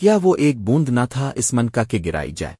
کیا وہ ایک بوند نہ تھا اس من کا کہ گرائی جائے؟